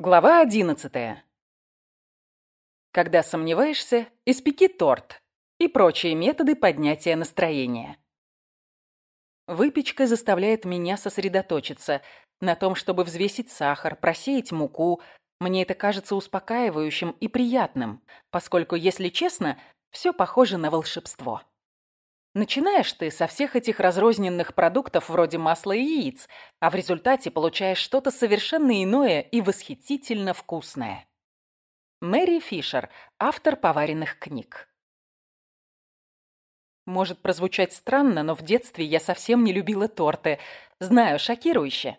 Глава одиннадцатая. Когда сомневаешься, испеки торт и прочие методы поднятия настроения. Выпечка заставляет меня сосредоточиться на том, чтобы взвесить сахар, просеять муку. Мне это кажется успокаивающим и приятным, поскольку, если честно, все похоже на волшебство. Начинаешь ты со всех этих разрозненных продуктов вроде масла и яиц, а в результате получаешь что-то совершенно иное и восхитительно вкусное. Мэри Фишер, автор поваренных книг. Может прозвучать странно, но в детстве я совсем не любила торты. Знаю, шокирующе.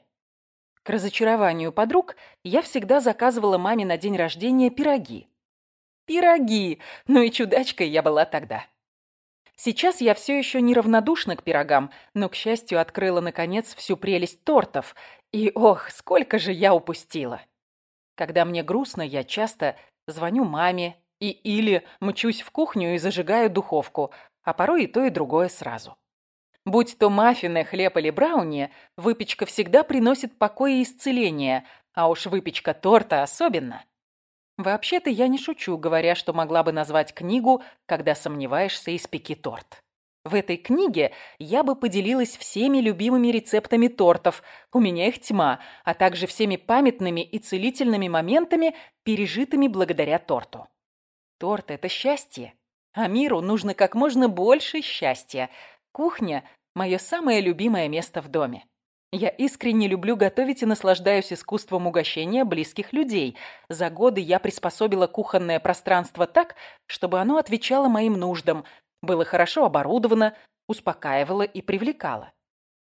К разочарованию подруг я всегда заказывала маме на день рождения пироги. Пироги! Ну и чудачкой я была тогда. Сейчас я все еще неравнодушна к пирогам, но, к счастью, открыла, наконец, всю прелесть тортов. И, ох, сколько же я упустила. Когда мне грустно, я часто звоню маме и или мчусь в кухню и зажигаю духовку, а порой и то, и другое сразу. Будь то маффины, хлеб или брауни, выпечка всегда приносит покой и исцеление, а уж выпечка торта особенно. Вообще-то я не шучу, говоря, что могла бы назвать книгу «Когда сомневаешься, испеки торт». В этой книге я бы поделилась всеми любимыми рецептами тортов, у меня их тьма, а также всеми памятными и целительными моментами, пережитыми благодаря торту. Торт – это счастье, а миру нужно как можно больше счастья. Кухня – мое самое любимое место в доме. Я искренне люблю готовить и наслаждаюсь искусством угощения близких людей. За годы я приспособила кухонное пространство так, чтобы оно отвечало моим нуждам, было хорошо оборудовано, успокаивало и привлекало.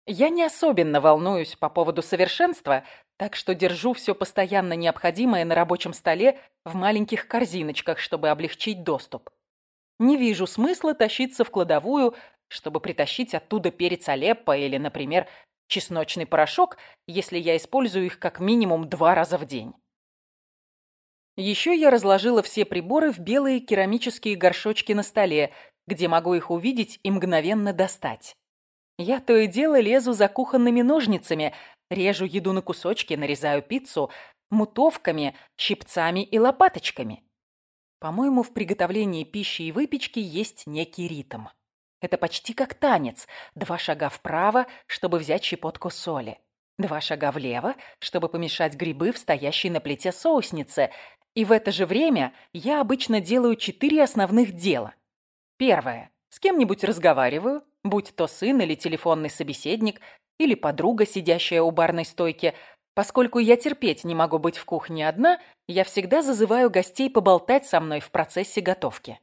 Я не особенно волнуюсь по поводу совершенства, так что держу все постоянно необходимое на рабочем столе в маленьких корзиночках, чтобы облегчить доступ. Не вижу смысла тащиться в кладовую, чтобы притащить оттуда перец Алеппо или, например, чесночный порошок, если я использую их как минимум два раза в день. Еще я разложила все приборы в белые керамические горшочки на столе, где могу их увидеть и мгновенно достать. Я то и дело лезу за кухонными ножницами, режу еду на кусочки, нарезаю пиццу, мутовками, щипцами и лопаточками. По-моему, в приготовлении пищи и выпечки есть некий ритм. Это почти как танец. Два шага вправо, чтобы взять щепотку соли. Два шага влево, чтобы помешать грибы в стоящей на плите соуснице. И в это же время я обычно делаю четыре основных дела. Первое. С кем-нибудь разговариваю, будь то сын или телефонный собеседник, или подруга, сидящая у барной стойки. Поскольку я терпеть не могу быть в кухне одна, я всегда зазываю гостей поболтать со мной в процессе готовки.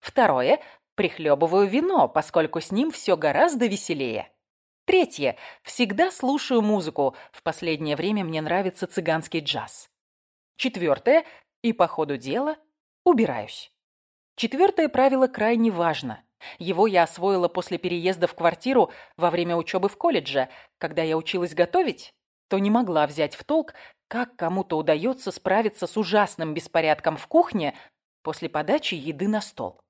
Второе. Прихлебываю вино, поскольку с ним все гораздо веселее. Третье. Всегда слушаю музыку. В последнее время мне нравится цыганский джаз. Четвертое. И по ходу дела убираюсь. Четвертое правило крайне важно. Его я освоила после переезда в квартиру во время учебы в колледже. Когда я училась готовить, то не могла взять в толк, как кому-то удается справиться с ужасным беспорядком в кухне после подачи еды на стол.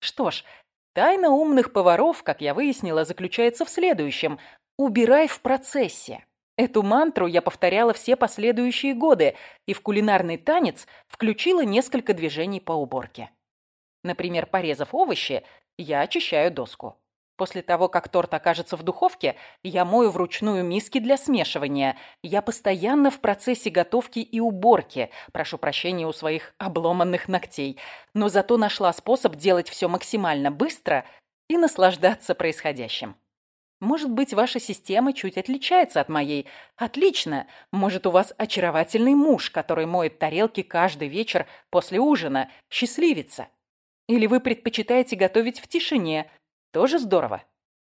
Что ж, тайна умных поваров, как я выяснила, заключается в следующем. Убирай в процессе. Эту мантру я повторяла все последующие годы и в кулинарный танец включила несколько движений по уборке. Например, порезав овощи, я очищаю доску. После того, как торт окажется в духовке, я мою вручную миски для смешивания. Я постоянно в процессе готовки и уборки. Прошу прощения у своих обломанных ногтей. Но зато нашла способ делать все максимально быстро и наслаждаться происходящим. Может быть, ваша система чуть отличается от моей. Отлично. Может, у вас очаровательный муж, который моет тарелки каждый вечер после ужина. Счастливица. Или вы предпочитаете готовить в тишине – тоже здорово.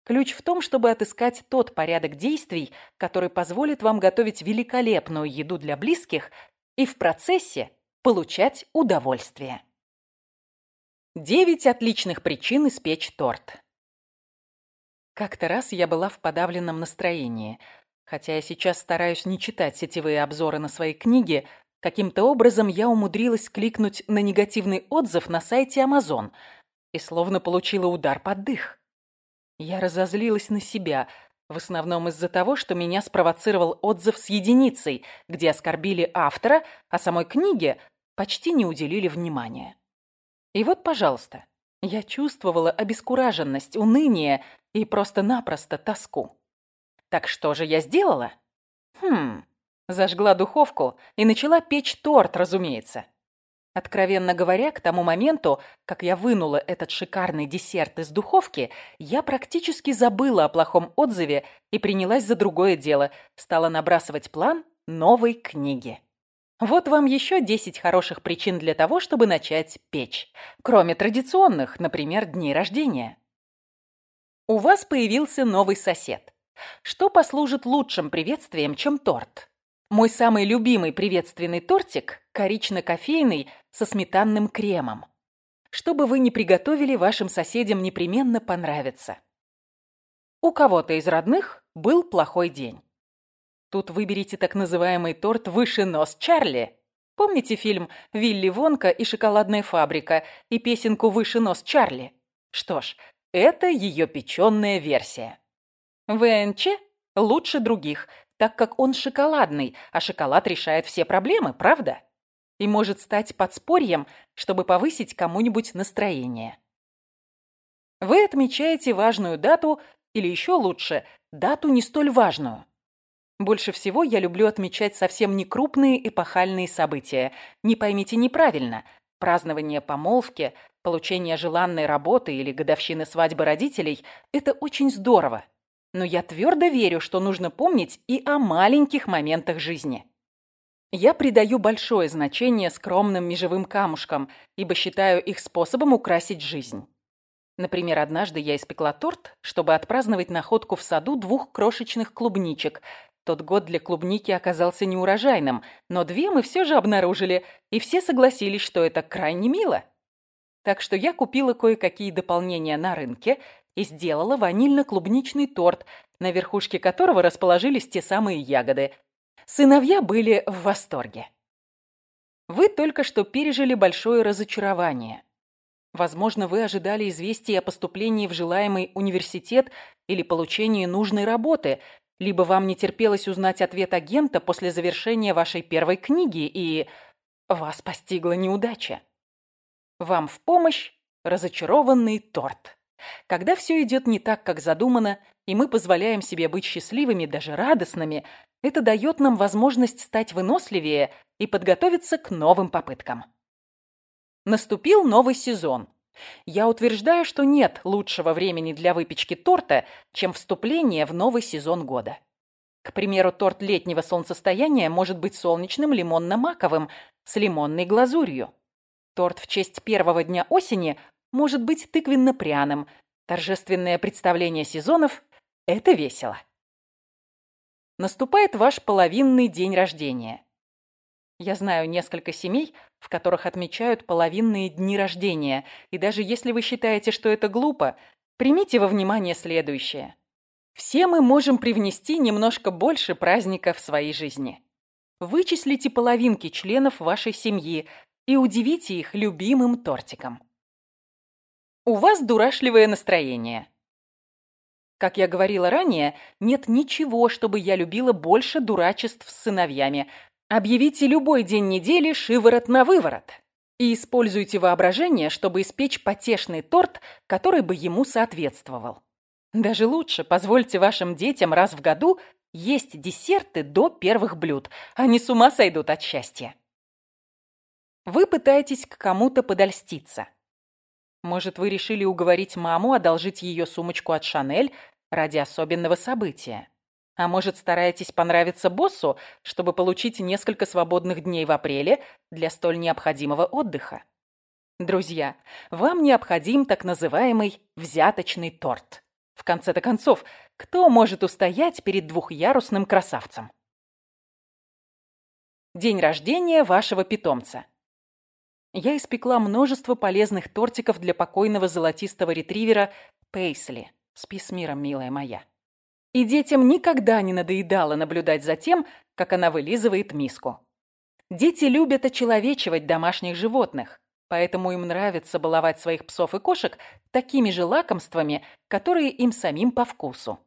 Ключ в том, чтобы отыскать тот порядок действий, который позволит вам готовить великолепную еду для близких и в процессе получать удовольствие. Девять отличных причин испечь торт. Как-то раз я была в подавленном настроении. Хотя я сейчас стараюсь не читать сетевые обзоры на свои книги, каким-то образом я умудрилась кликнуть на негативный отзыв на сайте Amazon и словно получила удар под дых. Я разозлилась на себя. В основном из-за того, что меня спровоцировал отзыв с единицей, где оскорбили автора, а самой книге почти не уделили внимания. И вот, пожалуйста, я чувствовала обескураженность, уныние и просто-напросто тоску. Так что же я сделала? Хм, зажгла духовку и начала печь торт, разумеется. Откровенно говоря, к тому моменту, как я вынула этот шикарный десерт из духовки, я практически забыла о плохом отзыве и принялась за другое дело, стала набрасывать план новой книги. Вот вам еще 10 хороших причин для того, чтобы начать печь. Кроме традиционных, например, дней рождения. У вас появился новый сосед. Что послужит лучшим приветствием, чем торт? Мой самый любимый приветственный тортик – корично-кофейный со сметанным кремом. Что бы вы ни приготовили, вашим соседям непременно понравится. У кого-то из родных был плохой день. Тут выберите так называемый торт «Выше нос Чарли». Помните фильм «Вилли Вонка и шоколадная фабрика» и песенку «Выше нос Чарли»? Что ж, это ее печеная версия. ВНЧ лучше других, так как он шоколадный, а шоколад решает все проблемы, правда? И может стать подспорьем, чтобы повысить кому-нибудь настроение. Вы отмечаете важную дату, или еще лучше, дату не столь важную. Больше всего я люблю отмечать совсем не крупные эпохальные события. Не поймите неправильно. Празднование помолвки, получение желанной работы или годовщины свадьбы родителей – это очень здорово. Но я твердо верю, что нужно помнить и о маленьких моментах жизни. Я придаю большое значение скромным межевым камушкам, ибо считаю их способом украсить жизнь. Например, однажды я испекла торт, чтобы отпраздновать находку в саду двух крошечных клубничек – тот год для клубники оказался неурожайным, но две мы все же обнаружили, и все согласились, что это крайне мило. Так что я купила кое-какие дополнения на рынке и сделала ванильно-клубничный торт, на верхушке которого расположились те самые ягоды. Сыновья были в восторге. Вы только что пережили большое разочарование. Возможно, вы ожидали известий о поступлении в желаемый университет или получении нужной работы, либо вам не терпелось узнать ответ агента после завершения вашей первой книги, и вас постигла неудача. Вам в помощь разочарованный торт. Когда все идет не так, как задумано, и мы позволяем себе быть счастливыми, даже радостными, это дает нам возможность стать выносливее и подготовиться к новым попыткам. Наступил новый сезон. Я утверждаю, что нет лучшего времени для выпечки торта, чем вступление в новый сезон года. К примеру, торт летнего солнцестояния может быть солнечным лимонно-маковым с лимонной глазурью. Торт в честь первого дня осени может быть тыквенно-пряным. Торжественное представление сезонов – это весело. Наступает ваш половинный день рождения. Я знаю несколько семей, в которых отмечают половинные дни рождения, и даже если вы считаете, что это глупо, примите во внимание следующее. Все мы можем привнести немножко больше праздника в своей жизни. Вычислите половинки членов вашей семьи и удивите их любимым тортиком. У вас дурашливое настроение. Как я говорила ранее, нет ничего, чтобы я любила больше дурачеств с сыновьями – Объявите любой день недели шиворот на выворот и используйте воображение, чтобы испечь потешный торт, который бы ему соответствовал. Даже лучше позвольте вашим детям раз в году есть десерты до первых блюд. Они с ума сойдут от счастья. Вы пытаетесь к кому-то подольститься. Может, вы решили уговорить маму одолжить ее сумочку от Шанель ради особенного события. А может, стараетесь понравиться боссу, чтобы получить несколько свободных дней в апреле для столь необходимого отдыха? Друзья, вам необходим так называемый взяточный торт. В конце-то концов, кто может устоять перед двухъярусным красавцем? День рождения вашего питомца. Я испекла множество полезных тортиков для покойного золотистого ретривера Пейсли. Спи с миром, милая моя. И детям никогда не надоедало наблюдать за тем, как она вылизывает миску. Дети любят очеловечивать домашних животных, поэтому им нравится баловать своих псов и кошек такими же лакомствами, которые им самим по вкусу.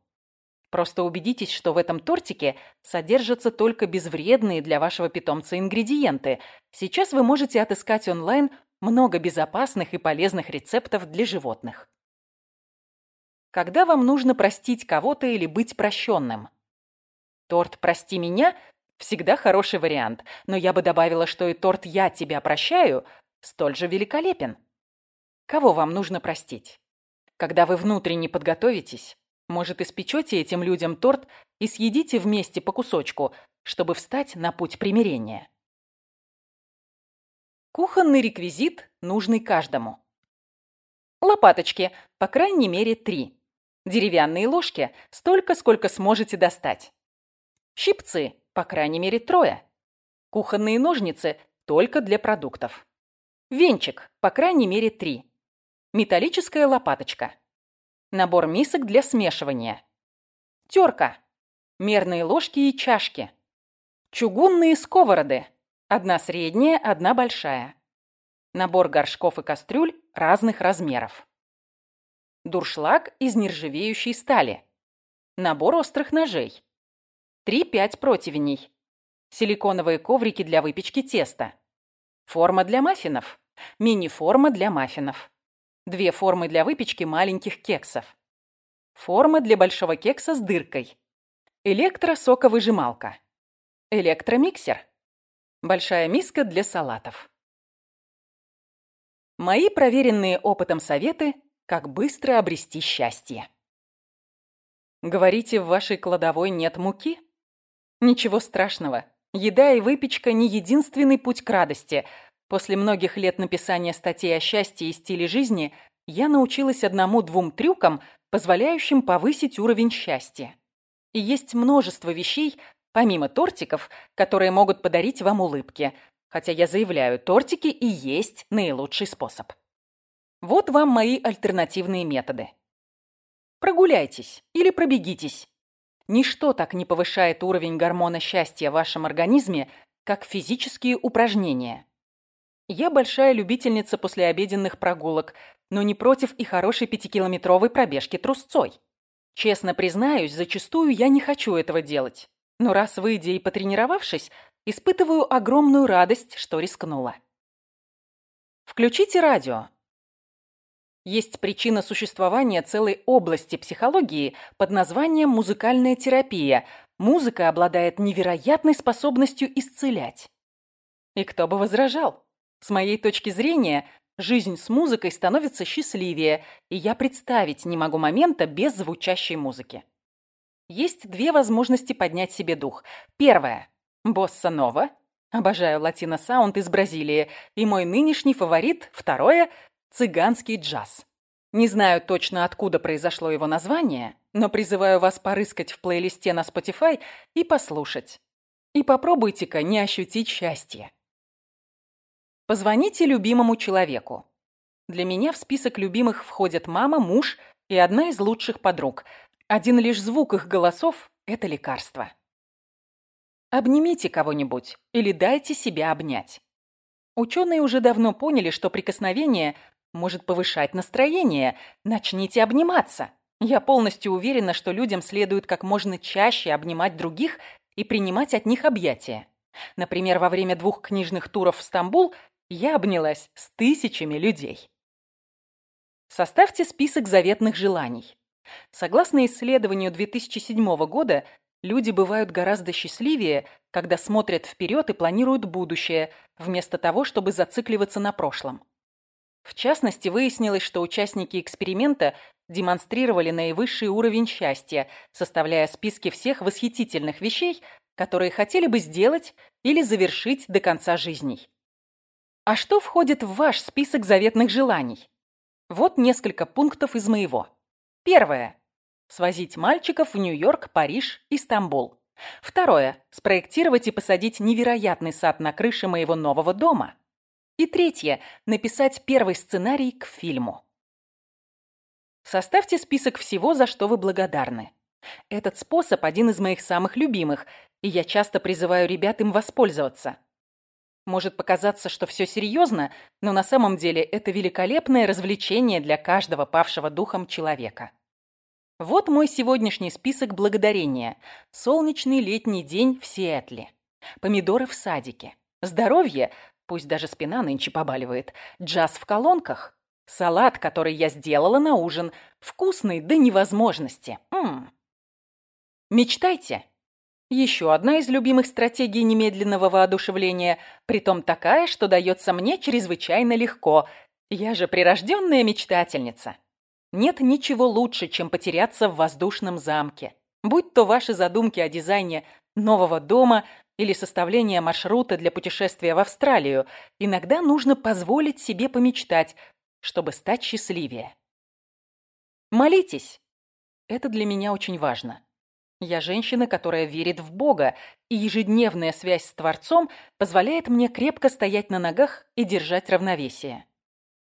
Просто убедитесь, что в этом тортике содержатся только безвредные для вашего питомца ингредиенты. Сейчас вы можете отыскать онлайн много безопасных и полезных рецептов для животных. Когда вам нужно простить кого-то или быть прощенным? Торт «Прости меня» всегда хороший вариант, но я бы добавила, что и торт «Я тебя прощаю» столь же великолепен. Кого вам нужно простить? Когда вы внутренне подготовитесь, может, испечете этим людям торт и съедите вместе по кусочку, чтобы встать на путь примирения. Кухонный реквизит, нужный каждому. Лопаточки, по крайней мере, три. Деревянные ложки, столько, сколько сможете достать. Щипцы, по крайней мере, трое. Кухонные ножницы, только для продуктов. Венчик, по крайней мере, три. Металлическая лопаточка. Набор мисок для смешивания. Терка. Мерные ложки и чашки. Чугунные сковороды. Одна средняя, одна большая. Набор горшков и кастрюль разных размеров. Дуршлаг из нержавеющей стали. Набор острых ножей. 3-5 противней. Силиконовые коврики для выпечки теста. Форма для маффинов. Мини-форма для маффинов. Две формы для выпечки маленьких кексов. Форма для большого кекса с дыркой. Электросоковыжималка. Электромиксер. Большая миска для салатов. Мои проверенные опытом советы, как быстро обрести счастье. Говорите, в вашей кладовой нет муки? Ничего страшного. Еда и выпечка не единственный путь к радости – После многих лет написания статей о счастье и стиле жизни я научилась одному-двум трюкам, позволяющим повысить уровень счастья. И есть множество вещей, помимо тортиков, которые могут подарить вам улыбки. Хотя я заявляю, тортики и есть наилучший способ. Вот вам мои альтернативные методы. Прогуляйтесь или пробегитесь. Ничто так не повышает уровень гормона счастья в вашем организме, как физические упражнения. Я большая любительница послеобеденных прогулок, но не против и хорошей пятикилометровой пробежки трусцой. Честно признаюсь, зачастую я не хочу этого делать. Но раз выйдя и потренировавшись, испытываю огромную радость, что рискнула. Включите радио. Есть причина существования целой области психологии под названием музыкальная терапия. Музыка обладает невероятной способностью исцелять. И кто бы возражал? С моей точки зрения, жизнь с музыкой становится счастливее, и я представить не могу момента без звучащей музыки. Есть две возможности поднять себе дух. Первая – босса-нова. Обожаю латино-саунд из Бразилии. И мой нынешний фаворит – второе – цыганский джаз. Не знаю точно, откуда произошло его название, но призываю вас порыскать в плейлисте на Spotify и послушать. И попробуйте-ка не ощутить счастье. Позвоните любимому человеку. Для меня в список любимых входят мама, муж и одна из лучших подруг. Один лишь звук их голосов – это лекарство. Обнимите кого-нибудь или дайте себя обнять. Ученые уже давно поняли, что прикосновение может повышать настроение. Начните обниматься. Я полностью уверена, что людям следует как можно чаще обнимать других и принимать от них объятия. Например, во время двух книжных туров в Стамбул я обнялась с тысячами людей. Составьте список заветных желаний. Согласно исследованию 2007 года, люди бывают гораздо счастливее, когда смотрят вперед и планируют будущее, вместо того, чтобы зацикливаться на прошлом. В частности, выяснилось, что участники эксперимента демонстрировали наивысший уровень счастья, составляя списки всех восхитительных вещей, которые хотели бы сделать или завершить до конца жизней. А что входит в ваш список заветных желаний? Вот несколько пунктов из моего. Первое. Свозить мальчиков в Нью-Йорк, Париж и Стамбул. Второе. Спроектировать и посадить невероятный сад на крыше моего нового дома. И третье. Написать первый сценарий к фильму. Составьте список всего, за что вы благодарны. Этот способ один из моих самых любимых, и я часто призываю ребят им воспользоваться. Может показаться, что все серьезно, но на самом деле это великолепное развлечение для каждого павшего духом человека. Вот мой сегодняшний список благодарения. Солнечный летний день в Сиэтле. Помидоры в садике. Здоровье, пусть даже спина нынче побаливает. Джаз в колонках. Салат, который я сделала на ужин. Вкусный до невозможности. М Мечтайте. Еще одна из любимых стратегий немедленного воодушевления, притом такая, что дается мне чрезвычайно легко. Я же прирожденная мечтательница. Нет ничего лучше, чем потеряться в воздушном замке. Будь то ваши задумки о дизайне нового дома или составление маршрута для путешествия в Австралию, иногда нужно позволить себе помечтать, чтобы стать счастливее. Молитесь. Это для меня очень важно. Я женщина, которая верит в Бога, и ежедневная связь с Творцом позволяет мне крепко стоять на ногах и держать равновесие.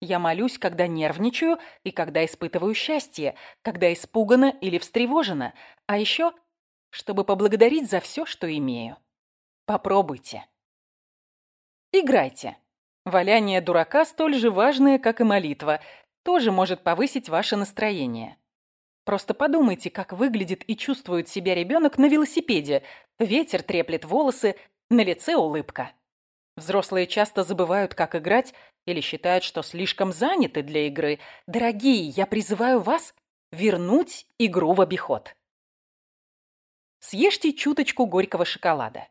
Я молюсь, когда нервничаю и когда испытываю счастье, когда испугана или встревожена, а еще, чтобы поблагодарить за все, что имею. Попробуйте. Играйте. Валяние дурака столь же важное, как и молитва, тоже может повысить ваше настроение. Просто подумайте, как выглядит и чувствует себя ребенок на велосипеде. Ветер треплет волосы, на лице улыбка. Взрослые часто забывают, как играть, или считают, что слишком заняты для игры. Дорогие, я призываю вас вернуть игру в обиход. Съешьте чуточку горького шоколада.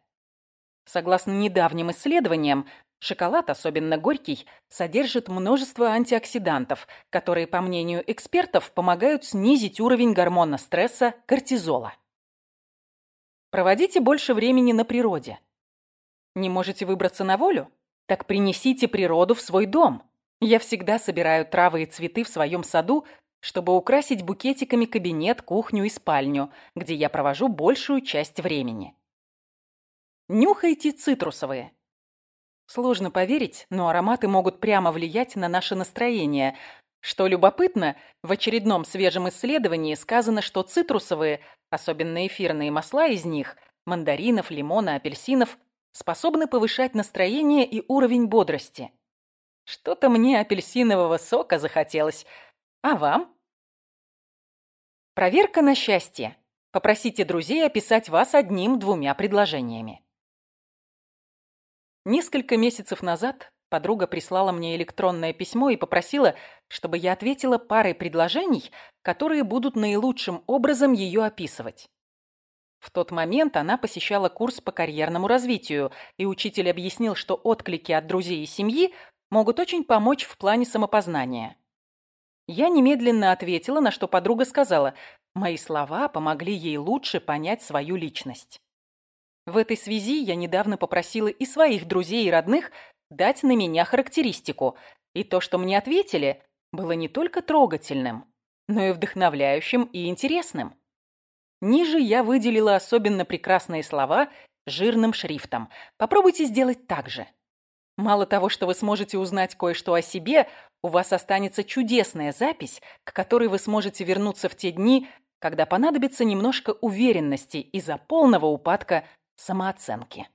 Согласно недавним исследованиям, шоколад, особенно горький, содержит множество антиоксидантов, которые, по мнению экспертов, помогают снизить уровень гормона стресса кортизола. Проводите больше времени на природе. Не можете выбраться на волю? Так принесите природу в свой дом. Я всегда собираю травы и цветы в своем саду, чтобы украсить букетиками кабинет, кухню и спальню, где я провожу большую часть времени. Нюхайте цитрусовые. Сложно поверить, но ароматы могут прямо влиять на наше настроение. Что любопытно, в очередном свежем исследовании сказано, что цитрусовые, особенно эфирные масла из них, мандаринов, лимона, апельсинов – способны повышать настроение и уровень бодрости. Что-то мне апельсинового сока захотелось. А вам? Проверка на счастье. Попросите друзей описать вас одним-двумя предложениями. Несколько месяцев назад подруга прислала мне электронное письмо и попросила, чтобы я ответила парой предложений, которые будут наилучшим образом ее описывать. В тот момент она посещала курс по карьерному развитию, и учитель объяснил, что отклики от друзей и семьи могут очень помочь в плане самопознания. Я немедленно ответила, на что подруга сказала, мои слова помогли ей лучше понять свою личность. В этой связи я недавно попросила и своих друзей и родных дать на меня характеристику, и то, что мне ответили, было не только трогательным, но и вдохновляющим и интересным. Ниже я выделила особенно прекрасные слова жирным шрифтом. Попробуйте сделать так же. Мало того, что вы сможете узнать кое-что о себе, у вас останется чудесная запись, к которой вы сможете вернуться в те дни, когда понадобится немножко уверенности из-за полного упадка самооценки.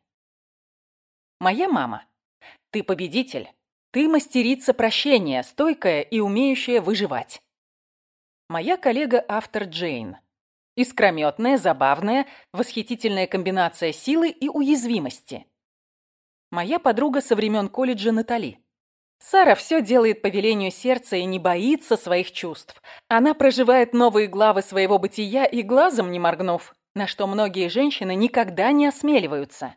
Моя мама. Ты победитель. Ты мастерица прощения, стойкая и умеющая выживать. Моя коллега-автор Джейн. Искрометная, забавная, восхитительная комбинация силы и уязвимости. Моя подруга со времен колледжа Натали. Сара все делает по велению сердца и не боится своих чувств. Она проживает новые главы своего бытия и глазом не моргнув, на что многие женщины никогда не осмеливаются.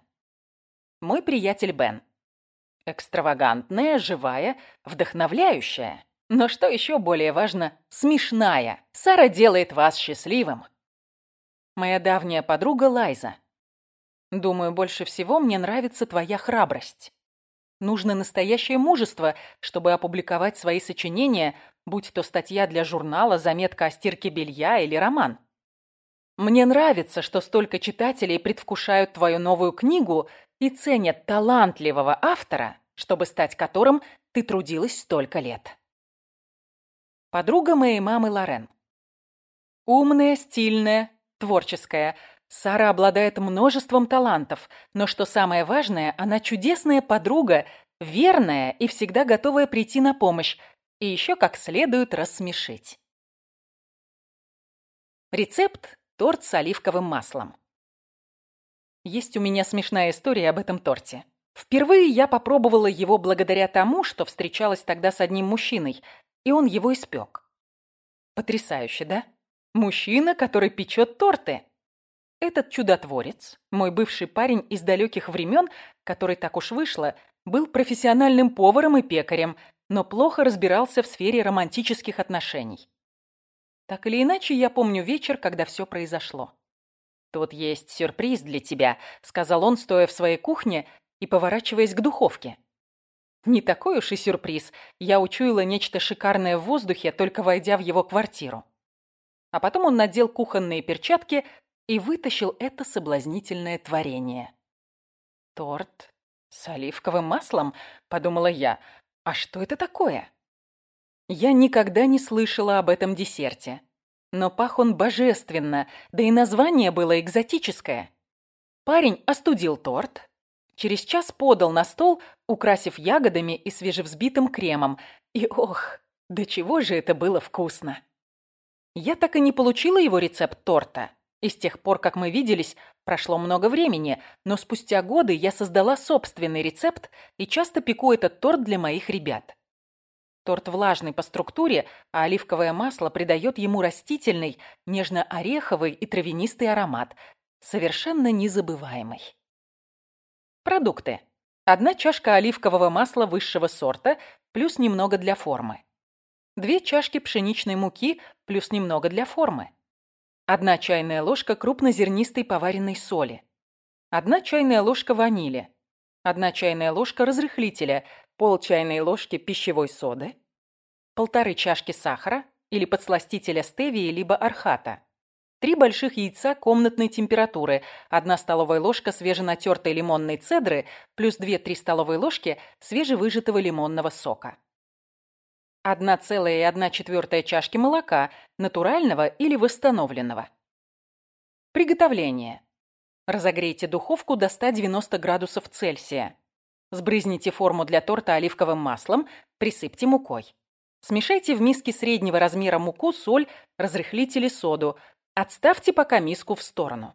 Мой приятель Бен. Экстравагантная, живая, вдохновляющая. Но что еще более важно, смешная. Сара делает вас счастливым моя давняя подруга Лайза. Думаю, больше всего мне нравится твоя храбрость. Нужно настоящее мужество, чтобы опубликовать свои сочинения, будь то статья для журнала, заметка о стирке белья или роман. Мне нравится, что столько читателей предвкушают твою новую книгу и ценят талантливого автора, чтобы стать которым ты трудилась столько лет. Подруга моей мамы Лорен. Умная, стильная, творческая. Сара обладает множеством талантов, но что самое важное, она чудесная подруга, верная и всегда готовая прийти на помощь, и еще как следует рассмешить. Рецепт – торт с оливковым маслом. Есть у меня смешная история об этом торте. Впервые я попробовала его благодаря тому, что встречалась тогда с одним мужчиной, и он его испек. Потрясающе, да? Мужчина, который печет торты. Этот чудотворец, мой бывший парень из далеких времен, который так уж вышло, был профессиональным поваром и пекарем, но плохо разбирался в сфере романтических отношений. Так или иначе, я помню вечер, когда все произошло. «Тут есть сюрприз для тебя», — сказал он, стоя в своей кухне и поворачиваясь к духовке. Не такой уж и сюрприз. Я учуяла нечто шикарное в воздухе, только войдя в его квартиру. А потом он надел кухонные перчатки и вытащил это соблазнительное творение. «Торт с оливковым маслом?» — подумала я. «А что это такое?» Я никогда не слышала об этом десерте. Но пах он божественно, да и название было экзотическое. Парень остудил торт, через час подал на стол, украсив ягодами и свежевзбитым кремом. И ох, до чего же это было вкусно! Я так и не получила его рецепт торта. И с тех пор, как мы виделись, прошло много времени, но спустя годы я создала собственный рецепт и часто пеку этот торт для моих ребят. Торт влажный по структуре, а оливковое масло придает ему растительный, нежно-ореховый и травянистый аромат, совершенно незабываемый. Продукты. Одна чашка оливкового масла высшего сорта, плюс немного для формы. Две чашки пшеничной муки, плюс немного для формы. Одна чайная ложка крупнозернистой поваренной соли. Одна чайная ложка ванили. Одна чайная ложка разрыхлителя, пол чайной ложки пищевой соды, полторы чашки сахара или подсластителя стевии либо архата, три больших яйца комнатной температуры, одна столовая ложка свеженатертой лимонной цедры плюс 2-3 столовые ложки свежевыжатого лимонного сока. 1,1 четвертая чашки молока, натурального или восстановленного. Приготовление. Разогрейте духовку до 190 градусов Цельсия. Сбрызните форму для торта оливковым маслом, присыпьте мукой. Смешайте в миске среднего размера муку, соль, разрыхлитель и соду. Отставьте пока миску в сторону.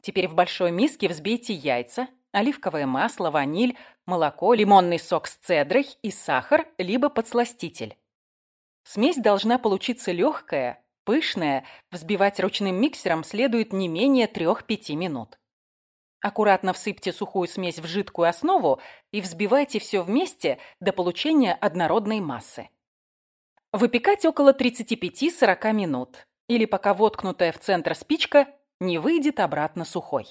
Теперь в большой миске взбейте яйца, оливковое масло, ваниль, молоко, лимонный сок с цедрой и сахар, либо подсластитель. Смесь должна получиться легкая, пышная, взбивать ручным миксером следует не менее 3-5 минут. Аккуратно всыпьте сухую смесь в жидкую основу и взбивайте все вместе до получения однородной массы. Выпекать около 35-40 минут, или пока воткнутая в центр спичка не выйдет обратно сухой.